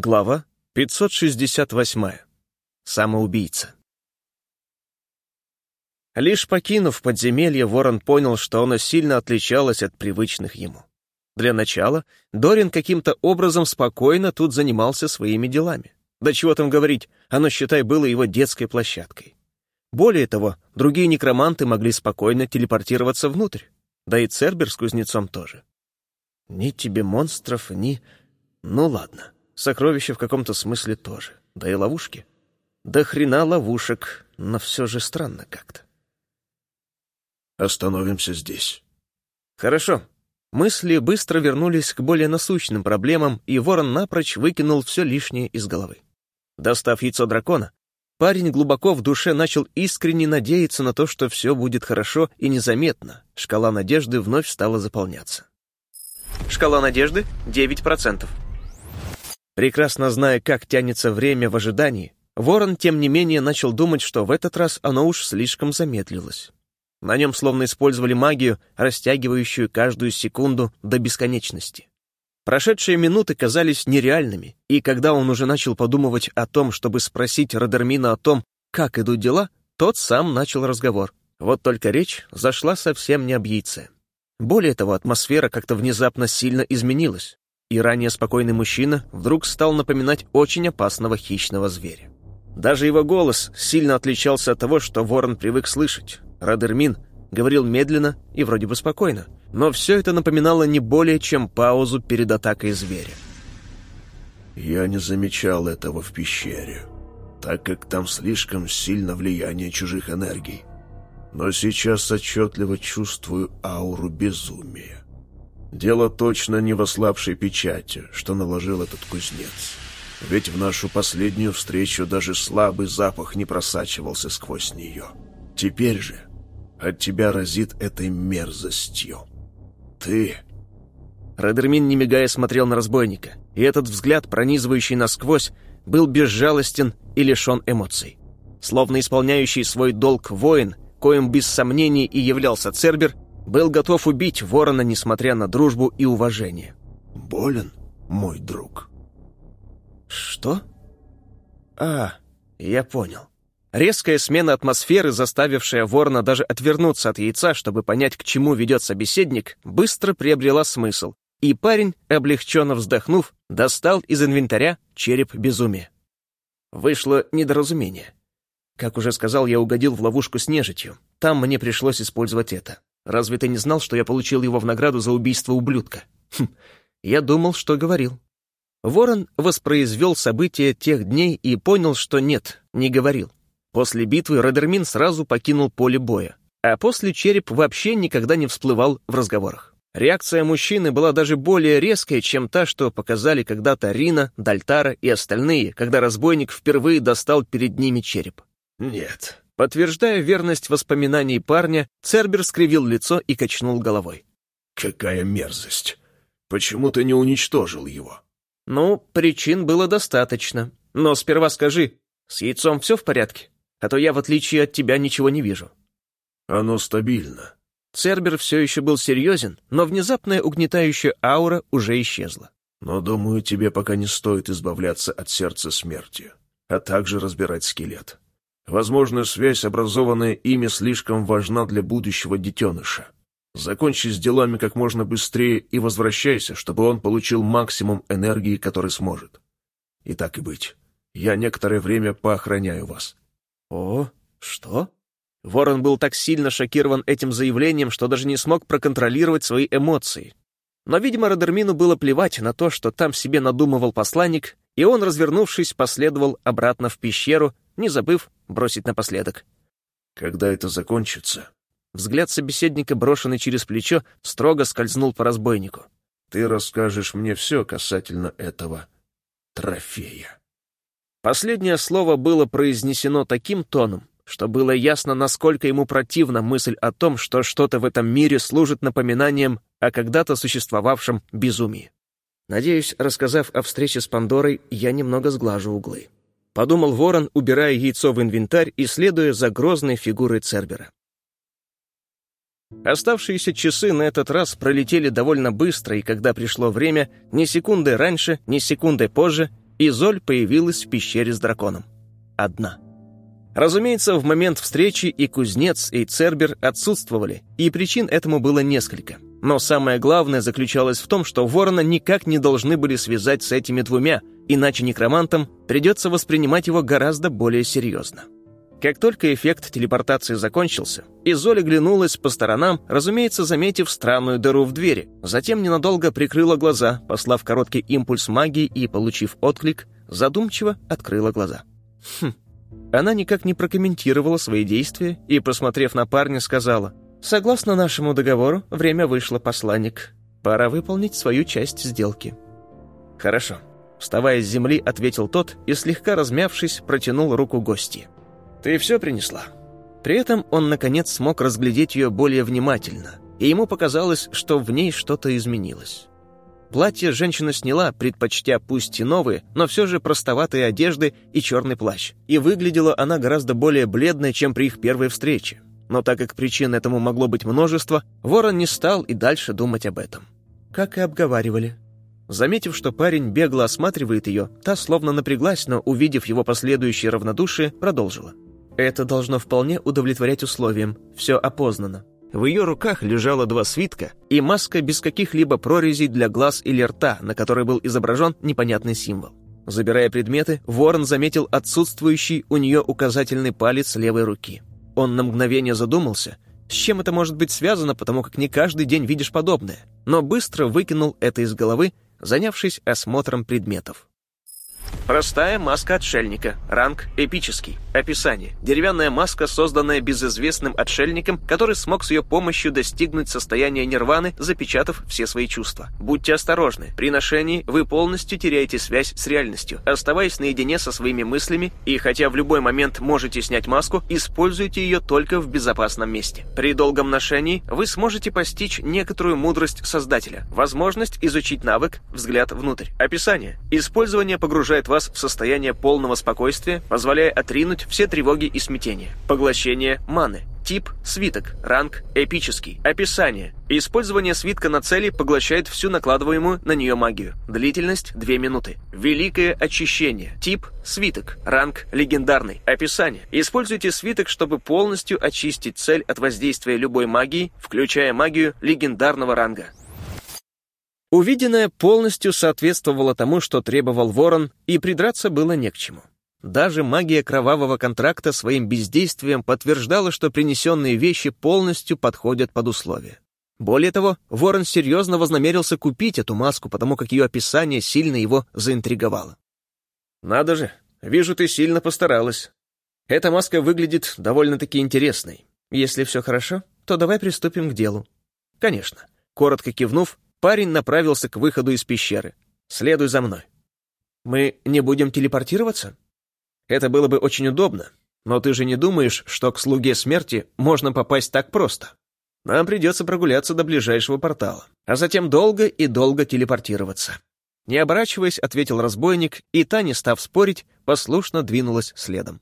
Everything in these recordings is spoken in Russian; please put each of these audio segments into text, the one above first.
Глава 568. Самоубийца. Лишь покинув подземелье, Ворон понял, что оно сильно отличалось от привычных ему. Для начала Дорин каким-то образом спокойно тут занимался своими делами. Да чего там говорить, оно, считай, было его детской площадкой. Более того, другие некроманты могли спокойно телепортироваться внутрь. Да и Цербер с кузнецом тоже. Ни тебе монстров, ни... Ну ладно. Сокровища в каком-то смысле тоже. Да и ловушки. Да хрена ловушек, но все же странно как-то. Остановимся здесь. Хорошо. Мысли быстро вернулись к более насущным проблемам, и ворон напрочь выкинул все лишнее из головы. Достав яйцо дракона, парень глубоко в душе начал искренне надеяться на то, что все будет хорошо и незаметно. Шкала надежды вновь стала заполняться. Шкала надежды — 9%. Прекрасно зная, как тянется время в ожидании, Ворон, тем не менее, начал думать, что в этот раз оно уж слишком замедлилось. На нем словно использовали магию, растягивающую каждую секунду до бесконечности. Прошедшие минуты казались нереальными, и когда он уже начал подумывать о том, чтобы спросить Родермина о том, как идут дела, тот сам начал разговор. Вот только речь зашла совсем не об яйце. Более того, атмосфера как-то внезапно сильно изменилась и ранее спокойный мужчина вдруг стал напоминать очень опасного хищного зверя. Даже его голос сильно отличался от того, что ворон привык слышать. Радермин говорил медленно и вроде бы спокойно, но все это напоминало не более чем паузу перед атакой зверя. «Я не замечал этого в пещере, так как там слишком сильно влияние чужих энергий. Но сейчас отчетливо чувствую ауру безумия. Дело точно не в ослабшей печати, что наложил этот кузнец. Ведь в нашу последнюю встречу даже слабый запах не просачивался сквозь нее. Теперь же от тебя разит этой мерзостью. Ты... Радермин, не мигая, смотрел на разбойника, и этот взгляд, пронизывающий насквозь, был безжалостен и лишен эмоций. Словно исполняющий свой долг воин, коим без сомнений и являлся Цербер, был готов убить ворона, несмотря на дружбу и уважение. «Болен, мой друг?» «Что?» «А, я понял». Резкая смена атмосферы, заставившая ворона даже отвернуться от яйца, чтобы понять, к чему ведет собеседник, быстро приобрела смысл, и парень, облегченно вздохнув, достал из инвентаря череп безумия. Вышло недоразумение. Как уже сказал, я угодил в ловушку с нежитью. Там мне пришлось использовать это. Разве ты не знал, что я получил его в награду за убийство ублюдка? Хм, я думал, что говорил. Ворон воспроизвел события тех дней и понял, что нет, не говорил. После битвы Родермин сразу покинул поле боя, а после череп вообще никогда не всплывал в разговорах. Реакция мужчины была даже более резкой, чем та, что показали когда-то Рина, Дальтара и остальные, когда разбойник впервые достал перед ними череп. «Нет, Подтверждая верность воспоминаний парня, Цербер скривил лицо и качнул головой. «Какая мерзость! Почему ты не уничтожил его?» «Ну, причин было достаточно. Но сперва скажи, с яйцом все в порядке? А то я, в отличие от тебя, ничего не вижу». «Оно стабильно». Цербер все еще был серьезен, но внезапная угнетающая аура уже исчезла. «Но, думаю, тебе пока не стоит избавляться от сердца смерти, а также разбирать скелет. Возможно, связь, образованная ими, слишком важна для будущего детеныша. Закончи с делами как можно быстрее и возвращайся, чтобы он получил максимум энергии, который сможет. И так и быть. Я некоторое время поохраняю вас. О, что? Ворон был так сильно шокирован этим заявлением, что даже не смог проконтролировать свои эмоции. Но, видимо, Родермину было плевать на то, что там себе надумывал посланник, и он, развернувшись, последовал обратно в пещеру, не забыв бросить напоследок. «Когда это закончится?» Взгляд собеседника, брошенный через плечо, строго скользнул по разбойнику. «Ты расскажешь мне все касательно этого трофея». Последнее слово было произнесено таким тоном, что было ясно, насколько ему противна мысль о том, что что-то в этом мире служит напоминанием о когда-то существовавшем безумии. Надеюсь, рассказав о встрече с Пандорой, я немного сглажу углы. Подумал ворон, убирая яйцо в инвентарь и следуя за грозной фигурой Цербера. Оставшиеся часы на этот раз пролетели довольно быстро, и когда пришло время, ни секунды раньше, ни секунды позже, Изоль появилась в пещере с драконом. Одна. Разумеется, в момент встречи и кузнец, и Цербер отсутствовали, и причин этому было несколько. Но самое главное заключалось в том, что ворона никак не должны были связать с этими двумя, иначе некромантам придется воспринимать его гораздо более серьезно. Как только эффект телепортации закончился, Изоля глянулась по сторонам, разумеется, заметив странную дыру в двери. Затем ненадолго прикрыла глаза, послав короткий импульс магии и, получив отклик, задумчиво открыла глаза. Хм, она никак не прокомментировала свои действия и, посмотрев на парня, сказала, «Согласно нашему договору, время вышло, посланник. Пора выполнить свою часть сделки». «Хорошо». Вставая с земли, ответил тот и, слегка размявшись, протянул руку гости. «Ты все принесла?» При этом он, наконец, смог разглядеть ее более внимательно, и ему показалось, что в ней что-то изменилось. Платье женщина сняла, предпочтя пусть и новые, но все же простоватые одежды и черный плащ. И выглядела она гораздо более бледной, чем при их первой встрече. Но так как причин этому могло быть множество, Ворон не стал и дальше думать об этом. Как и обговаривали. Заметив, что парень бегло осматривает ее, та словно напряглась, но, увидев его последующее равнодушие, продолжила. «Это должно вполне удовлетворять условиям. Все опознано. В ее руках лежало два свитка и маска без каких-либо прорезей для глаз или рта, на которой был изображен непонятный символ. Забирая предметы, Ворон заметил отсутствующий у нее указательный палец левой руки. Он на мгновение задумался, с чем это может быть связано, потому как не каждый день видишь подобное, но быстро выкинул это из головы, занявшись осмотром предметов. Простая маска отшельника. Ранг эпический. Описание. Деревянная маска, созданная безызвестным отшельником, который смог с ее помощью достигнуть состояния нирваны, запечатав все свои чувства. Будьте осторожны. При ношении вы полностью теряете связь с реальностью. Оставаясь наедине со своими мыслями, и хотя в любой момент можете снять маску, используйте ее только в безопасном месте. При долгом ношении вы сможете постичь некоторую мудрость Создателя. Возможность изучить навык «Взгляд внутрь». Описание. Использование погружает вас вас в состояние полного спокойствия, позволяя отринуть все тревоги и смятения. Поглощение маны. Тип – свиток. Ранг – эпический. Описание. Использование свитка на цели поглощает всю накладываемую на нее магию. Длительность – 2 минуты. Великое очищение. Тип – свиток. Ранг – легендарный. Описание. Используйте свиток, чтобы полностью очистить цель от воздействия любой магии, включая магию легендарного ранга. Увиденное полностью соответствовало тому, что требовал Ворон, и придраться было не к чему. Даже магия кровавого контракта своим бездействием подтверждала, что принесенные вещи полностью подходят под условия. Более того, Ворон серьезно вознамерился купить эту маску, потому как ее описание сильно его заинтриговало. «Надо же, вижу, ты сильно постаралась. Эта маска выглядит довольно-таки интересной. Если все хорошо, то давай приступим к делу». «Конечно». Коротко кивнув, парень направился к выходу из пещеры. «Следуй за мной». «Мы не будем телепортироваться?» «Это было бы очень удобно, но ты же не думаешь, что к слуге смерти можно попасть так просто? Нам придется прогуляться до ближайшего портала, а затем долго и долго телепортироваться». Не оборачиваясь, ответил разбойник, и та, не став спорить, послушно двинулась следом.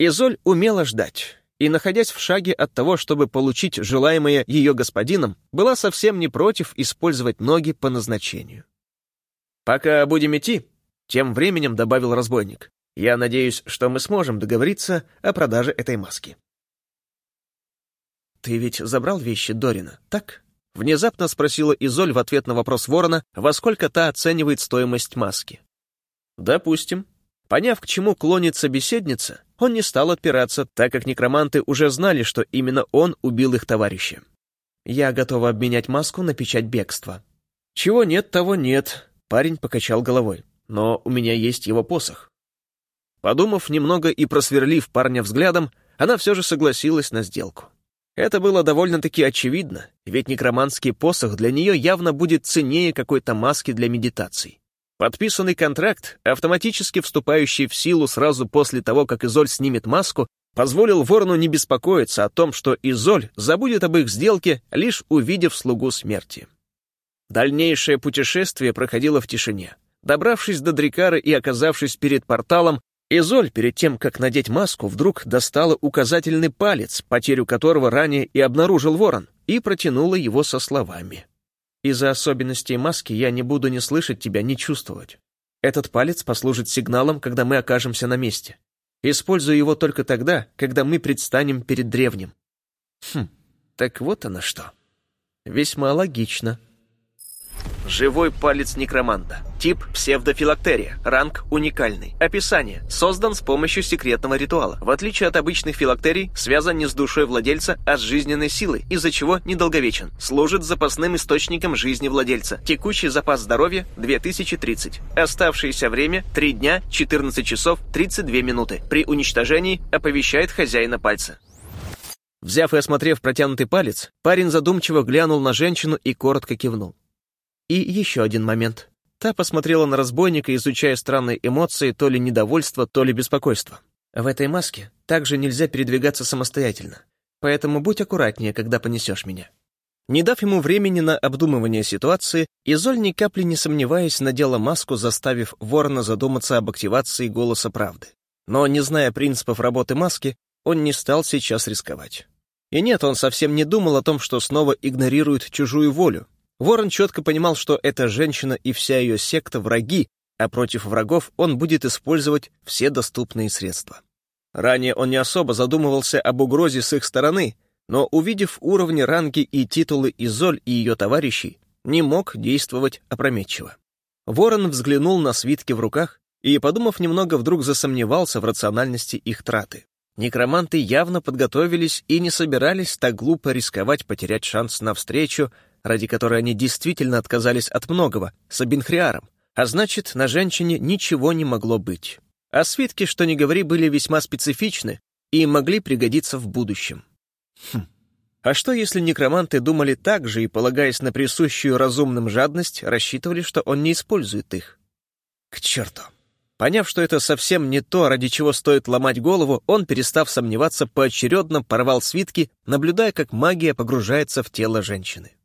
Изоль умела ждать и, находясь в шаге от того, чтобы получить желаемое ее господином, была совсем не против использовать ноги по назначению. «Пока будем идти», — тем временем добавил разбойник, «я надеюсь, что мы сможем договориться о продаже этой маски». «Ты ведь забрал вещи Дорина, так?» — внезапно спросила Изоль в ответ на вопрос ворона, во сколько та оценивает стоимость маски. «Допустим», Поняв, к чему клонит собеседница, он не стал отпираться, так как некроманты уже знали, что именно он убил их товарища. «Я готова обменять маску на печать бегства». «Чего нет, того нет», — парень покачал головой. «Но у меня есть его посох». Подумав немного и просверлив парня взглядом, она все же согласилась на сделку. Это было довольно-таки очевидно, ведь некроманский посох для нее явно будет ценнее какой-то маски для медитаций. Подписанный контракт, автоматически вступающий в силу сразу после того, как Изоль снимет маску, позволил Ворону не беспокоиться о том, что Изоль забудет об их сделке, лишь увидев слугу смерти. Дальнейшее путешествие проходило в тишине. Добравшись до Дрикары и оказавшись перед порталом, Изоль, перед тем, как надеть маску, вдруг достала указательный палец, потерю которого ранее и обнаружил ворон, и протянула его со словами. Из-за особенностей маски я не буду ни слышать тебя, ни чувствовать. Этот палец послужит сигналом, когда мы окажемся на месте. Использую его только тогда, когда мы предстанем перед древним. Хм, так вот оно что. Весьма логично. Живой палец некроманта. Тип псевдофилактерия. Ранг уникальный. Описание. Создан с помощью секретного ритуала. В отличие от обычных филактерий, связан не с душой владельца, а с жизненной силой, из-за чего недолговечен. Служит запасным источником жизни владельца. Текущий запас здоровья 2030. Оставшееся время 3 дня 14 часов 32 минуты. При уничтожении оповещает хозяина пальца. Взяв и осмотрев протянутый палец, парень задумчиво глянул на женщину и коротко кивнул. И еще один момент. Та посмотрела на разбойника, изучая странные эмоции, то ли недовольство, то ли беспокойство. В этой маске также нельзя передвигаться самостоятельно, поэтому будь аккуратнее, когда понесешь меня. Не дав ему времени на обдумывание ситуации, Изоль ни капли не сомневаясь надела маску, заставив ворона задуматься об активации голоса правды. Но, не зная принципов работы маски, он не стал сейчас рисковать. И нет, он совсем не думал о том, что снова игнорирует чужую волю, Ворон четко понимал, что эта женщина и вся ее секта враги, а против врагов он будет использовать все доступные средства. Ранее он не особо задумывался об угрозе с их стороны, но, увидев уровни, ранги и титулы Изоль и ее товарищей, не мог действовать опрометчиво. Ворон взглянул на свитки в руках и, подумав немного, вдруг засомневался в рациональности их траты. Некроманты явно подготовились и не собирались так глупо рисковать потерять шанс на встречу ради которой они действительно отказались от многого, с Абинхриаром, а значит, на женщине ничего не могло быть. А свитки, что ни говори, были весьма специфичны и могли пригодиться в будущем. Хм. А что, если некроманты думали так же и, полагаясь на присущую разумным жадность, рассчитывали, что он не использует их? К черту! Поняв, что это совсем не то, ради чего стоит ломать голову, он, перестав сомневаться, поочередно порвал свитки, наблюдая, как магия погружается в тело женщины.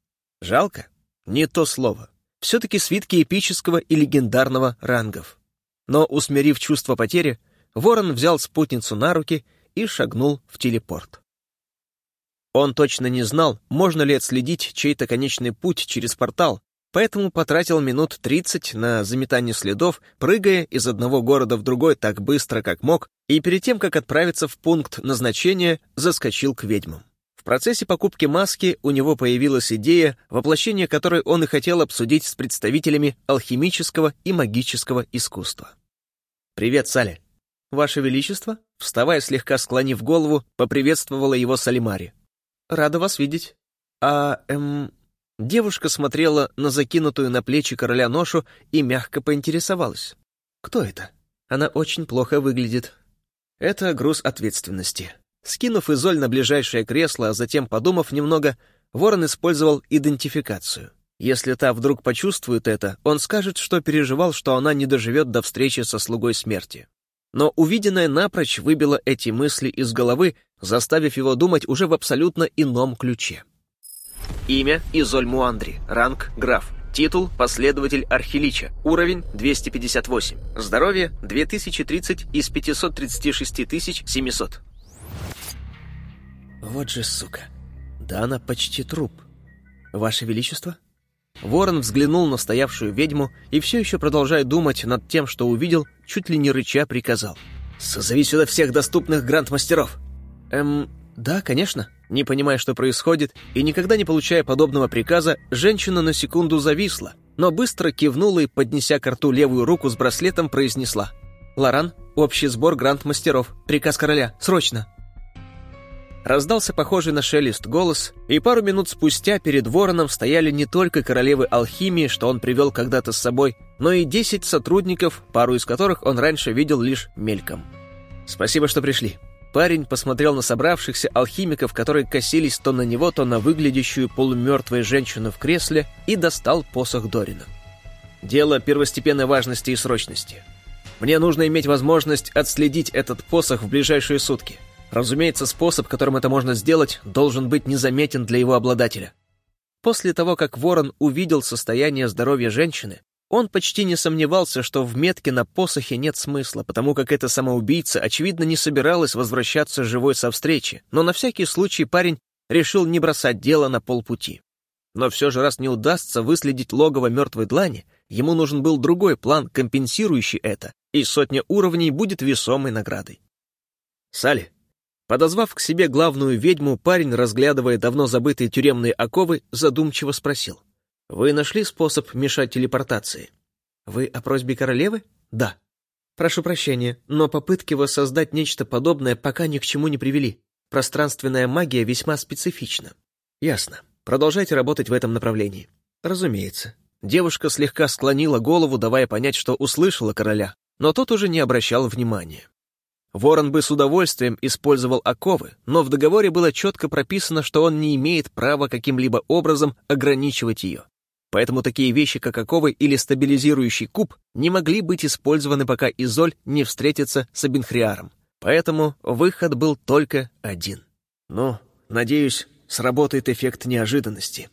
Жалко? Не то слово. Все-таки свитки эпического и легендарного рангов. Но, усмирив чувство потери, Ворон взял спутницу на руки и шагнул в телепорт. Он точно не знал, можно ли отследить чей-то конечный путь через портал, поэтому потратил минут 30 на заметание следов, прыгая из одного города в другой так быстро, как мог, и перед тем, как отправиться в пункт назначения, заскочил к ведьмам. В процессе покупки маски у него появилась идея, воплощение которой он и хотел обсудить с представителями алхимического и магического искусства. «Привет, Салли!» «Ваше Величество?» Вставая, слегка склонив голову, поприветствовала его Салимари. «Рада вас видеть». «А, эм...» Девушка смотрела на закинутую на плечи короля ношу и мягко поинтересовалась. «Кто это?» «Она очень плохо выглядит». «Это груз ответственности», Скинув Изоль на ближайшее кресло, а затем подумав немного, Ворон использовал идентификацию. Если та вдруг почувствует это, он скажет, что переживал, что она не доживет до встречи со слугой смерти. Но увиденное напрочь выбило эти мысли из головы, заставив его думать уже в абсолютно ином ключе. Имя Изоль Муандри, ранг граф, титул последователь Архилича, уровень 258, здоровье 2030 из 536 700. Вот же сука. Да она почти труп. Ваше Величество? Ворон взглянул на стоявшую ведьму и все еще, продолжая думать над тем, что увидел, чуть ли не рыча приказал. «Созови сюда всех доступных гранд-мастеров!» «Эм, да, конечно». Не понимая, что происходит, и никогда не получая подобного приказа, женщина на секунду зависла, но быстро кивнула и, поднеся к рту левую руку с браслетом, произнесла. «Лоран, общий сбор гранд-мастеров. Приказ короля. Срочно!» Раздался похожий на шелест голос, и пару минут спустя перед вороном стояли не только королевы алхимии, что он привел когда-то с собой, но и десять сотрудников, пару из которых он раньше видел лишь мельком. «Спасибо, что пришли». Парень посмотрел на собравшихся алхимиков, которые косились то на него, то на выглядящую полумертвую женщину в кресле, и достал посох Дорина. «Дело первостепенной важности и срочности. Мне нужно иметь возможность отследить этот посох в ближайшие сутки». Разумеется, способ, которым это можно сделать, должен быть незаметен для его обладателя. После того, как Ворон увидел состояние здоровья женщины, он почти не сомневался, что в метке на посохе нет смысла, потому как эта самоубийца, очевидно, не собиралась возвращаться живой со встречи, но на всякий случай парень решил не бросать дело на полпути. Но все же, раз не удастся выследить логово мертвой длани, Ему нужен был другой план, компенсирующий это, и сотня уровней будет весомой наградой. Салли, подозвав к себе главную ведьму, парень, разглядывая давно забытые тюремные оковы, задумчиво спросил. «Вы нашли способ мешать телепортации?» «Вы о просьбе королевы?» «Да». «Прошу прощения, но попытки воссоздать нечто подобное пока ни к чему не привели. Пространственная магия весьма специфична». «Ясно. Продолжайте работать в этом направлении». «Разумеется». Девушка слегка склонила голову, давая понять, что услышала короля, но тот уже не обращал внимания. Ворон бы с удовольствием использовал оковы, но в договоре было четко прописано, что он не имеет права каким-либо образом ограничивать ее. Поэтому такие вещи, как оковы или стабилизирующий куб, не могли быть использованы, пока Изоль не встретится с Абинхриаром. Поэтому выход был только один. Ну, надеюсь, сработает эффект неожиданности.